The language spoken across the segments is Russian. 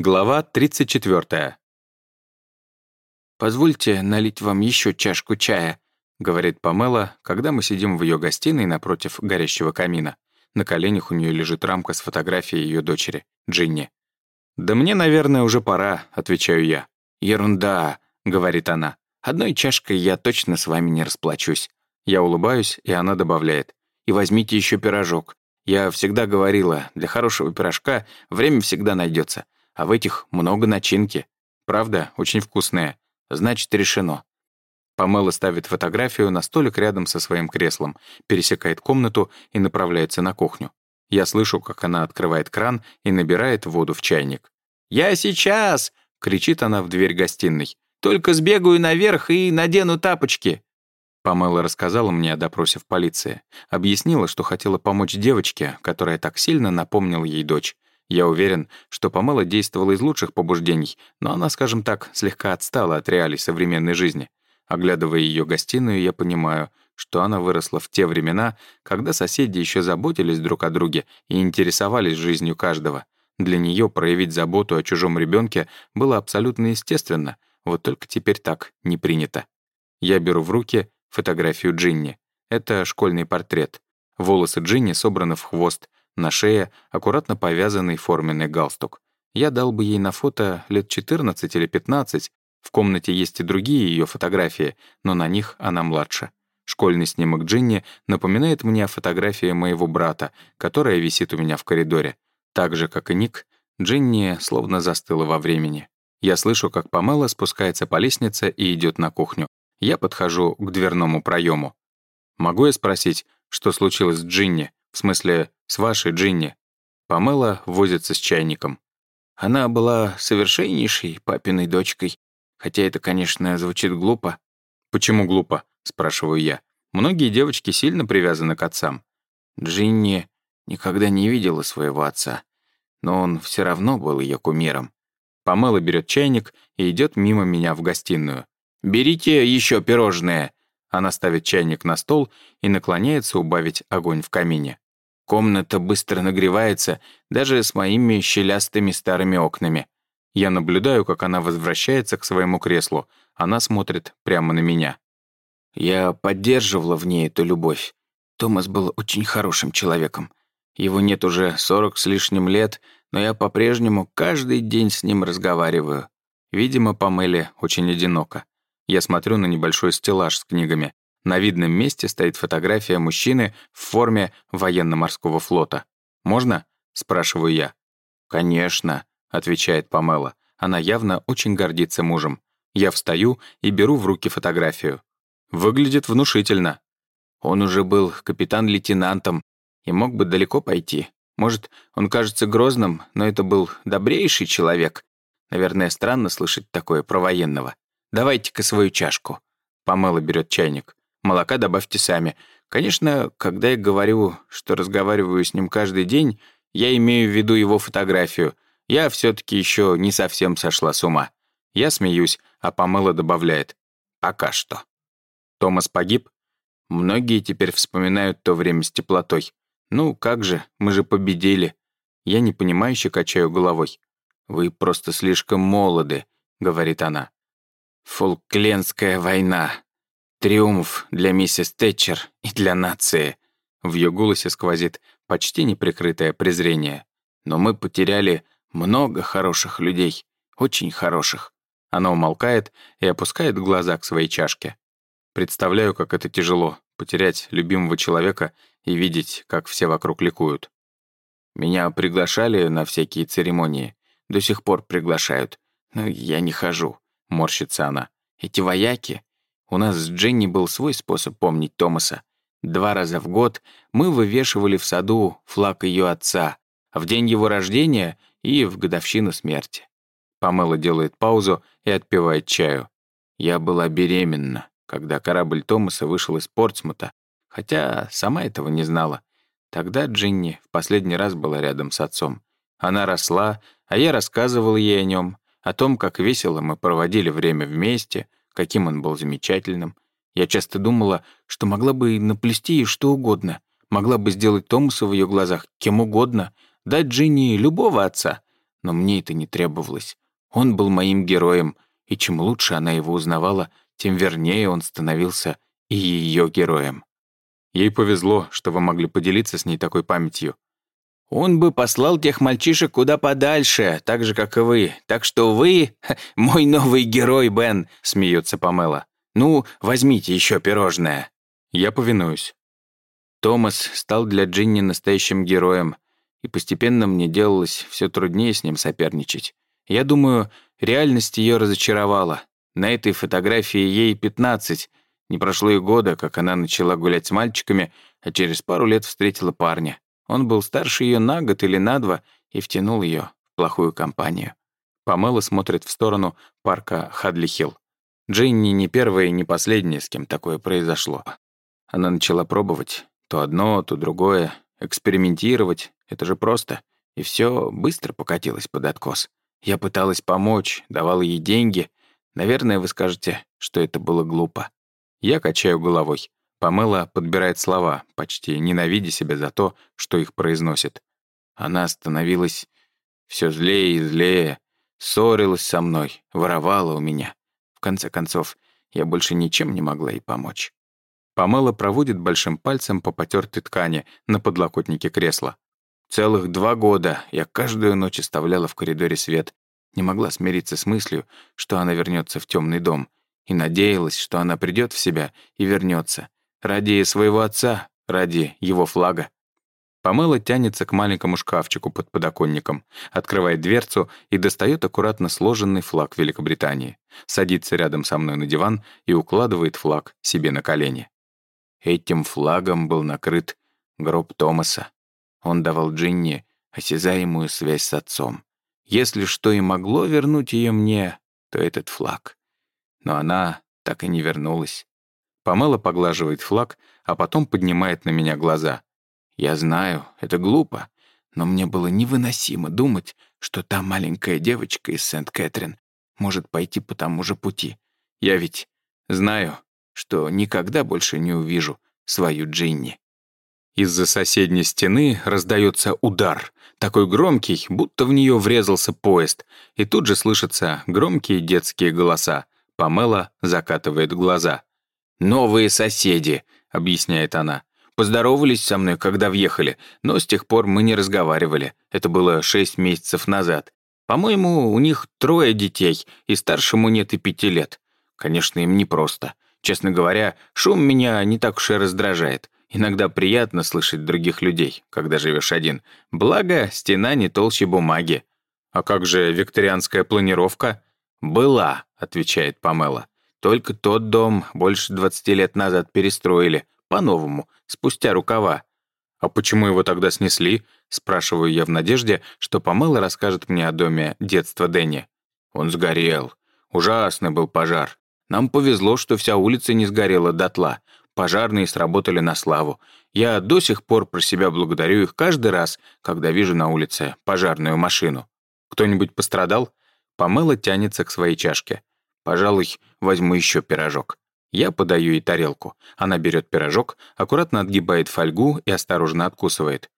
Глава 34. «Позвольте налить вам еще чашку чая», — говорит Памела, когда мы сидим в ее гостиной напротив горящего камина. На коленях у нее лежит рамка с фотографией ее дочери, Джинни. «Да мне, наверное, уже пора», — отвечаю я. «Ерунда», — говорит она. «Одной чашкой я точно с вами не расплачусь». Я улыбаюсь, и она добавляет. «И возьмите еще пирожок. Я всегда говорила, для хорошего пирожка время всегда найдется а в этих много начинки. Правда, очень вкусная. Значит, решено. Памела ставит фотографию на столик рядом со своим креслом, пересекает комнату и направляется на кухню. Я слышу, как она открывает кран и набирает воду в чайник. «Я сейчас!» — кричит она в дверь гостиной. «Только сбегаю наверх и надену тапочки!» Памела рассказала мне о допросе в полиции. Объяснила, что хотела помочь девочке, которая так сильно напомнила ей дочь. Я уверен, что Памела действовала из лучших побуждений, но она, скажем так, слегка отстала от реалий современной жизни. Оглядывая ее гостиную, я понимаю, что она выросла в те времена, когда соседи еще заботились друг о друге и интересовались жизнью каждого. Для нее проявить заботу о чужом ребенке было абсолютно естественно, вот только теперь так не принято. Я беру в руки фотографию Джинни. Это школьный портрет. Волосы Джинни собраны в хвост, на шее аккуратно повязанный форменный галстук. Я дал бы ей на фото лет 14 или 15. В комнате есть и другие ее фотографии, но на них она младше. Школьный снимок Джинни напоминает мне о фотографии моего брата, которая висит у меня в коридоре. Так же, как и Ник, Джинни словно застыла во времени. Я слышу, как Памела спускается по лестнице и идет на кухню. Я подхожу к дверному проему. Могу я спросить, что случилось с Джинни? В смысле, с вашей Джинни. Памела возится с чайником. Она была совершеннейшей папиной дочкой. Хотя это, конечно, звучит глупо. «Почему глупо?» — спрашиваю я. «Многие девочки сильно привязаны к отцам». Джинни никогда не видела своего отца, но он все равно был ее кумиром. Памела берет чайник и идет мимо меня в гостиную. «Берите еще пирожное!» Она ставит чайник на стол и наклоняется убавить огонь в камине. Комната быстро нагревается, даже с моими щелястыми старыми окнами. Я наблюдаю, как она возвращается к своему креслу. Она смотрит прямо на меня. Я поддерживала в ней эту любовь. Томас был очень хорошим человеком. Его нет уже сорок с лишним лет, но я по-прежнему каждый день с ним разговариваю. Видимо, Памеле очень одиноко. Я смотрю на небольшой стеллаж с книгами. На видном месте стоит фотография мужчины в форме военно-морского флота. «Можно?» — спрашиваю я. «Конечно», — отвечает Памела. Она явно очень гордится мужем. Я встаю и беру в руки фотографию. Выглядит внушительно. Он уже был капитан-лейтенантом и мог бы далеко пойти. Может, он кажется грозным, но это был добрейший человек. Наверное, странно слышать такое про военного. Давайте-ка свою чашку». Помыла берет чайник. «Молока добавьте сами. Конечно, когда я говорю, что разговариваю с ним каждый день, я имею в виду его фотографию. Я все таки еще не совсем сошла с ума». Я смеюсь, а Помыла добавляет. «Пока что». Томас погиб? Многие теперь вспоминают то время с теплотой. Ну, как же, мы же победили. Я непонимающе качаю головой. «Вы просто слишком молоды», — говорит она. Фолклендская война. Триумф для миссис Тэтчер и для нации. В ее голосе сквозит почти неприкрытое презрение. Но мы потеряли много хороших людей. Очень хороших. Она умолкает и опускает глаза к своей чашке. Представляю, как это тяжело — потерять любимого человека и видеть, как все вокруг ликуют. Меня приглашали на всякие церемонии. До сих пор приглашают. Но я не хожу. — морщится она. «Эти вояки. У нас с Дженни был свой способ помнить Томаса. Два раза в год мы вывешивали в саду флаг ее отца, в день его рождения и в годовщину смерти». Памела делает паузу и отпивает чаю. «Я была беременна, когда корабль Томаса вышел из Портсмута, хотя сама этого не знала. Тогда Джинни в последний раз была рядом с отцом. Она росла, а я рассказывал ей о нем, о том, как весело мы проводили время вместе, каким он был замечательным. Я часто думала, что могла бы наплести ей что угодно, могла бы сделать Томаса в ее глазах кем угодно, дать Джинни любого отца. но мне это не требовалось. Он был моим героем, и чем лучше она его узнавала, тем вернее он становился и ее героем. Ей повезло, что вы могли поделиться с ней такой памятью. Он бы послал тех мальчишек куда подальше, так же, как и вы. Так что вы — мой новый герой, Бен», — смеется Памела. «Ну, возьмите еще пирожное». Я повинуюсь. Томас стал для Джинни настоящим героем, и постепенно мне делалось все труднее с ним соперничать. Я думаю, реальность ее разочаровала. На этой фотографии ей 15. Не прошло и года, как она начала гулять с мальчиками, а через пару лет встретила парня. Он был старше ее на год или на два и втянул ее в плохую компанию. Памела смотрит в сторону парка Хадли-Хилл. Джинни не первая и не последняя, с кем такое произошло. Она начала пробовать то одно, то другое, экспериментировать. Это же просто. И все быстро покатилось под откос. Я пыталась помочь, давала ей деньги. Наверное, вы скажете, что это было глупо. Я качаю головой. Памела подбирает слова, почти ненавидя себя за то, что их произносит. Она становилась все злее и злее, ссорилась со мной, воровала у меня. В конце концов, я больше ничем не могла ей помочь. Памела проводит большим пальцем по потертой ткани на подлокотнике кресла. Целых два года я каждую ночь оставляла в коридоре свет, не могла смириться с мыслью, что она вернется в темный дом, и надеялась, что она придет в себя и вернется, Ради своего отца, ради его флага. Памела тянется к маленькому шкафчику под подоконником, открывает дверцу и достает аккуратно сложенный флаг Великобритании, садится рядом со мной на диван и укладывает флаг себе на колени. Этим флагом был накрыт гроб Томаса. Он давал Джинни осязаемую связь с отцом. Если что и могло вернуть ее мне, то этот флаг. Но она так и не вернулась. Памела поглаживает флаг, а потом поднимает на меня глаза. Я знаю, это глупо, но мне было невыносимо думать, что та маленькая девочка из Сент-Кэтрин может пойти по тому же пути. Я ведь знаю, что никогда больше не увижу свою Джинни. Из-за соседней стены раздается удар, такой громкий, будто в нее врезался поезд, и тут же слышатся громкие детские голоса. Памела закатывает глаза. «Новые соседи», — объясняет она. «Поздоровались со мной, когда въехали, но с тех пор мы не разговаривали. Это было шесть месяцев назад. По-моему, у них трое детей, и старшему нет и пяти лет. Конечно, им непросто. Честно говоря, шум меня не так уж и раздражает. Иногда приятно слышать других людей, когда живешь один. Благо, стена не толще бумаги. «А как же викторианская планировка?» «Была», — отвечает Памела. Только тот дом больше 20 лет назад перестроили, по-новому, спустя рукава. А почему его тогда снесли? Спрашиваю я в надежде, что Памела расскажет мне о доме детства Дэнни. Он сгорел. Ужасный был пожар. Нам повезло, что вся улица не сгорела дотла. Пожарные сработали на славу. Я до сих пор про себя благодарю их каждый раз, когда вижу на улице пожарную машину. Кто-нибудь пострадал? Памела тянется к своей чашке. Пожалуй, возьму еще пирожок. Я подаю ей тарелку. Она берет пирожок, аккуратно отгибает фольгу и осторожно откусывает.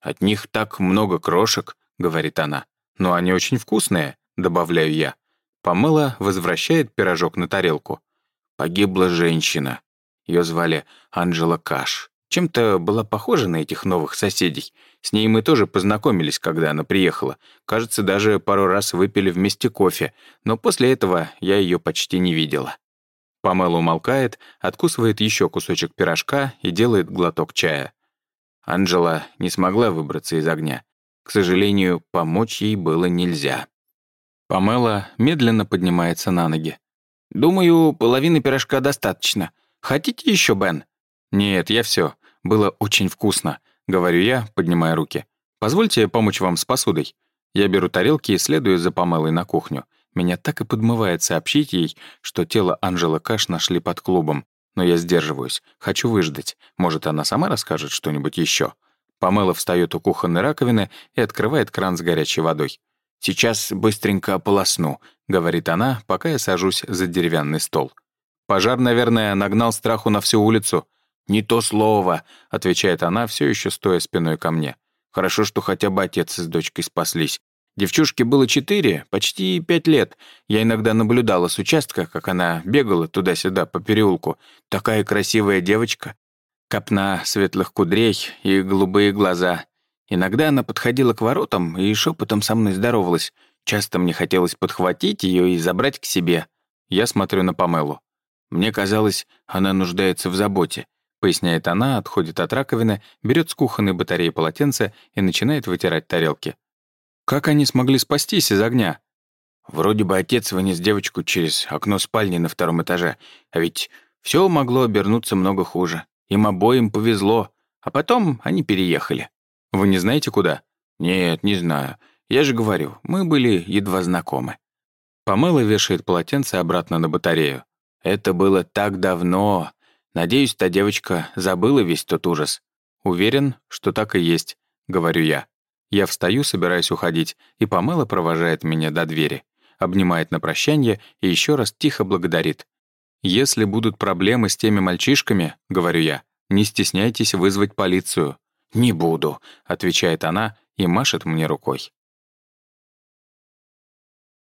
«От них так много крошек», — говорит она. «Но они очень вкусные», — добавляю я. Помыла возвращает пирожок на тарелку. Погибла женщина. Ее звали Анжела Каш. Чем-то была похожа на этих новых соседей. С ней мы тоже познакомились, когда она приехала. Кажется, даже пару раз выпили вместе кофе, но после этого я ее почти не видела. Памела умолкает, откусывает еще кусочек пирожка и делает глоток чая. Анжела не смогла выбраться из огня. К сожалению, помочь ей было нельзя. Памела медленно поднимается на ноги. «Думаю, половины пирожка достаточно. Хотите еще, Бен?» «Нет, я все. Было очень вкусно», — говорю я, поднимая руки. «Позвольте помочь вам с посудой». Я беру тарелки и следую за Памелой на кухню. Меня так и подмывает сообщить ей, что тело Анжелы Каш нашли под клубом. Но я сдерживаюсь. Хочу выждать. Может, она сама расскажет что-нибудь еще. Памела встает у кухонной раковины и открывает кран с горячей водой. «Сейчас быстренько ополосну», — говорит она, пока я сажусь за деревянный стол. Пожар, наверное, нагнал страху на всю улицу. «Не то слово», — отвечает она, все еще стоя спиной ко мне. «Хорошо, что хотя бы отец с дочкой спаслись. Девчушке было четыре, почти пять лет. Я иногда наблюдала с участка, как она бегала туда-сюда по переулку. Такая красивая девочка. Копна светлых кудрей и голубые глаза. Иногда она подходила к воротам и шепотом со мной здоровалась. Часто мне хотелось подхватить ее и забрать к себе. Я смотрю на Памелу. Мне казалось, она нуждается в заботе. Поясняет она, отходит от раковины, берет с кухонной батареи полотенце и начинает вытирать тарелки. Как они смогли спастись из огня? Вроде бы отец вынес девочку через окно спальни на втором этаже, а ведь все могло обернуться много хуже. Им обоим повезло, а потом они переехали. Вы не знаете, куда? Нет, не знаю. Я же говорю, мы были едва знакомы. Помыла вешает полотенце обратно на батарею. Это было так давно. Надеюсь, та девочка забыла весь тот ужас. Уверен, что так и есть, говорю я. Я встаю, собираюсь уходить, и Памела провожает меня до двери, обнимает на прощание и еще раз тихо благодарит. «Если будут проблемы с теми мальчишками, — говорю я, — не стесняйтесь вызвать полицию». «Не буду», — отвечает она и машет мне рукой.